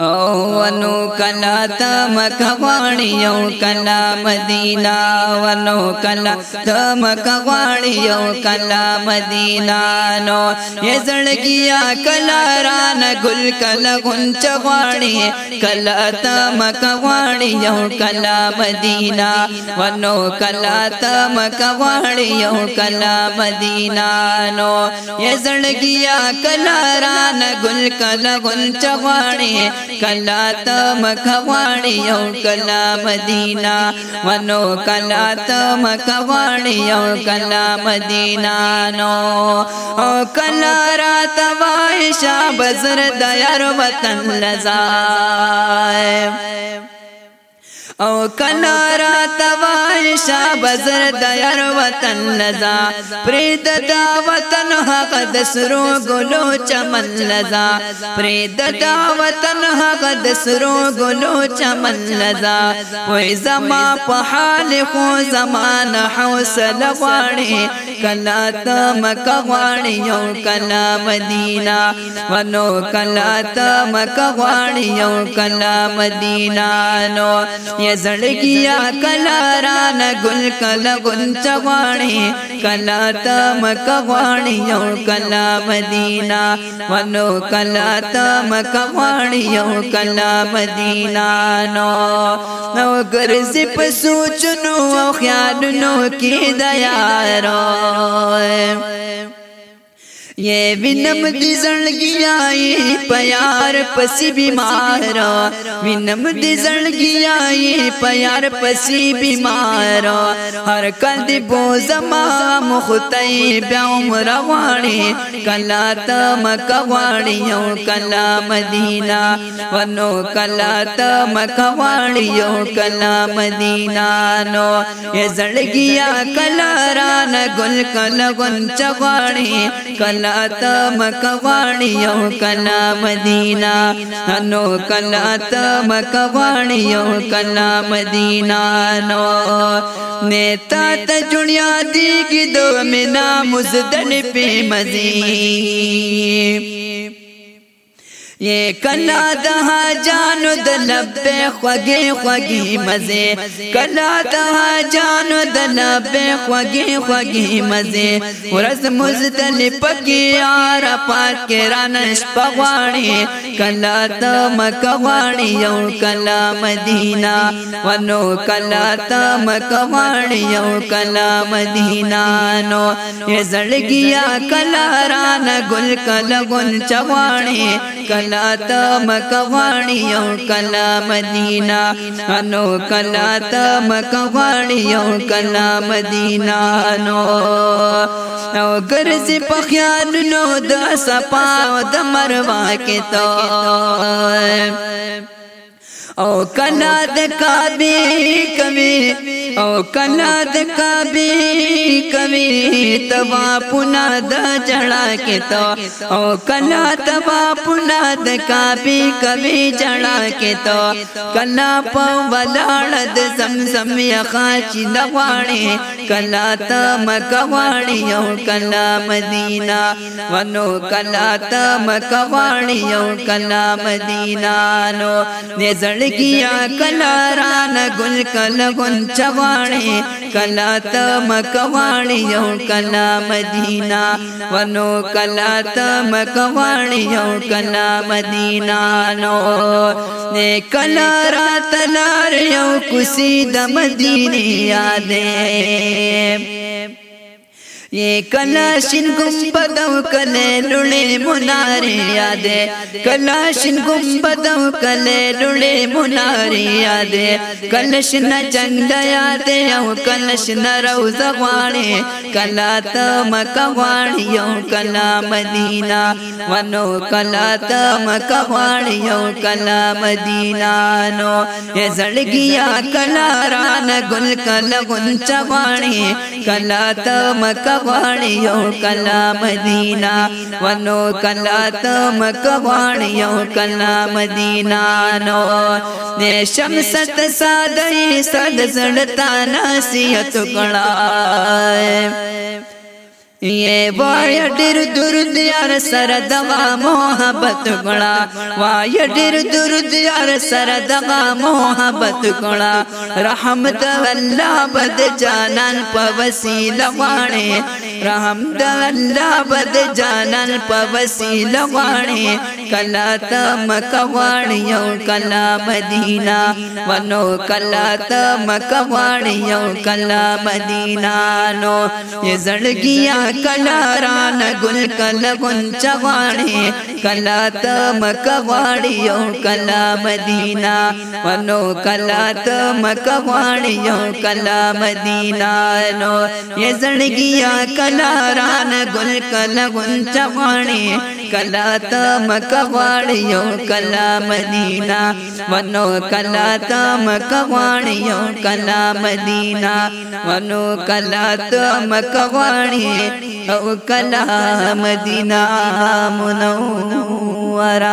ونو کلا تم کغواړی یو کلا مدینہ ونو کلا تم کغواړی یو کلا مدینہ نو یې زړګیا کلا ران ګل کلا غنچ غواړی کلا تم کغواړی یو کلا مدینہ ونو کلا تم کغواړی یو کلا مدینہ نو یې زړګیا کلا ران ګل کلا غنچ غواړی کلا ته مکه غواړي او کلا مدینه ونو کلا ته مکه غواړي او کلا مدینه نو او کلا رات وای شاب زر د یار وطن لزا او کلا شا بزر دیار وطن لزا پرید دا وطن حق دسرو گلو چمن لزا پرید دا وطن حق دسرو گلو چمن لزا وی زما په حال خو زمان حوصل غواړي کلا تا مکه غواړي یو کلا مدینہ ونو کلا تا مکه غواړي یو کلا مدینہ نو یا زړګیا کلا رانه ګل کلا ګنچ غواړي کلا ته مکه غواړي یو کلا مدینہ ونو کلا ته مکه غواړي یو کلا مدینہ نو نو ګرځي په سوچ نو خیال نو کې دیا رو یہ وینم دی زندگی آئی پیار پسی بیمارا وینم دی زندگی آئی پیار پسی بیمارا ہر کل دی بوزما مختی بیا عمر واڑی کلا تم کواڑی یو کلا مدینہ ونو کلا تم کواڑی یو کلا مدینہ نو یہ زندگی کلا ران گل کلا گن چواڑی کلا کلا ته مکه غاړي یو کلا مدینه نو کلا ته مکه غاړي یو کلا مدینه نو نیتا ته جوړیا دیږي دو مینا مزدن په مزي کلا د حجانو د لبې خوږې خوږې مزه کلا د حجانو د لبې خوږې خوږې مزه ورځ مزدل پکې یار پار کې رانش پغواړي کلا د مکه واړي یو کلا مدینہ ونو کلا د مکه واړي یو کلا مدینہ نو یې زړګیا کلا ران ګل کلا ګل چواړي کلا تا مکه غاړي او کلا مدینه انو کلا تا مکه غاړي او کلا مدینه انو او ګرځي په خیال نو د صفا او د مروه کې تو او کنا د کابه کمی او کنا د کابه کمی توا پنا د جړا کې تو او کنا توا پنا د کابه کمی جړا کې تو کنا په ولاړ د زمزم یا خاچ نغواړي کلا ته مکه واړی او کلا مدینه ونو کلا ته مکه واړی او کلا مدینه نو نه زړګیا کلا ران ګل کلا غن چواړی کلا ته مکوانی یو کلا مدینہ ونو کلا ته مکوانی یو کلا مدینہ نو نه کلا رات لار یو کوسی د مدینه یادې کلا شین گنبد او کله لړې منارې یادې کلا شین گنبد او کله لړې منارې یادې کلا شین جنگ یادې او کلا شین روزه غواړې کلا ته مکه غواړې یو کلا مدینه ونو کلا ته مکه غواړې یو کلا مدینه نو زړګیا کلا ران ګل کلا غنچ غواړې کلا تا مکہ کلا مدینہ ونو کلا تا مکہ کلا مدینہ نو نے شمس ست سادے سد زڑتا ناسیت کلا वाय ॾेर दुरु दार सरद मोहबतुणा वाय डेर दुरुदियार सरदवा मोहबतुणा राम त वला बद जान पवे رحم د الله بد جانان په وسیله غواړي کلا ته مکه غواړي یو کلا مدینه ونو کلا ته مکه غواړي یو کلا مدینه نو یې زړګیا کلا ران ګل کلا غنچ غواړي کلا ته مکه غواړي یو کلا مدینه ونو کلا ته مکه غواړي یو کلا مدینه نو یې زړګیا کلا ناران گل کلا غنچ غاړي کلا تا مکه غاړي یو کلا مدینہ ونو کلا تا مکه غاړي یو کلا مدینہ ونو کلا تا مکه غاړي او کلا مدینہ منورہ